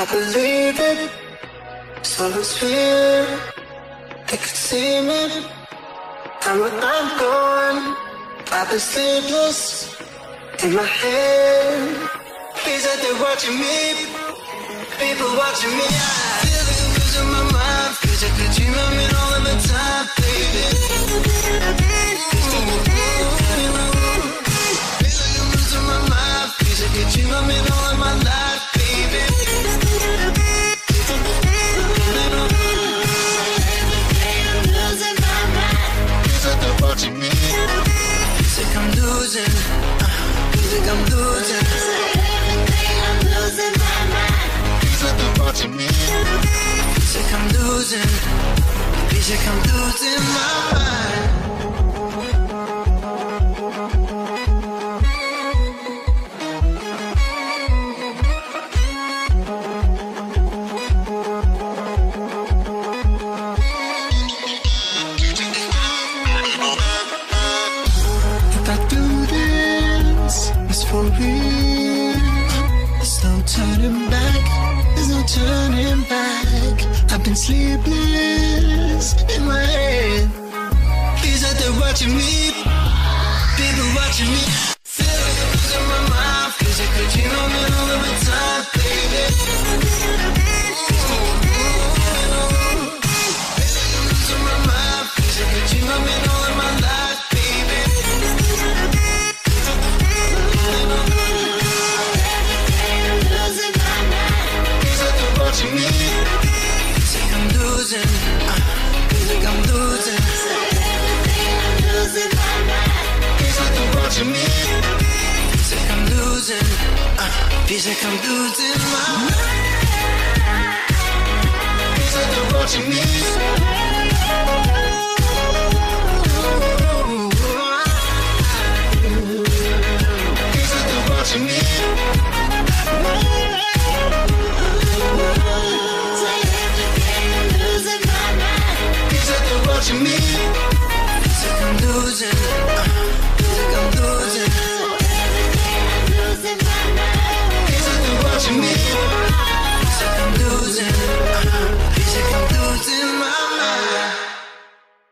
I believe it. Solo's fear. They can see me. And when I'm gone, I've been sleepless in my head. Please that they're watching me. People watching me. I feel like I'm losing my mind. Cause I could dream of it all of the time, baby. Feel like I'm losing my mind. Cause I could dream of it all of my life, baby. I'm losing. Like I'm losing. Feels like they're watching me. Feels like I'm losing. Like I'm losing my mind. There's no turning back. There's no turning back. I've been sleepless in my head. These are they watching me. People watching me. Bitch, I come through tonight. Bitch, I come watching me. Bitch, me. Losing my mind. Bitch, I come watching me. I come losing.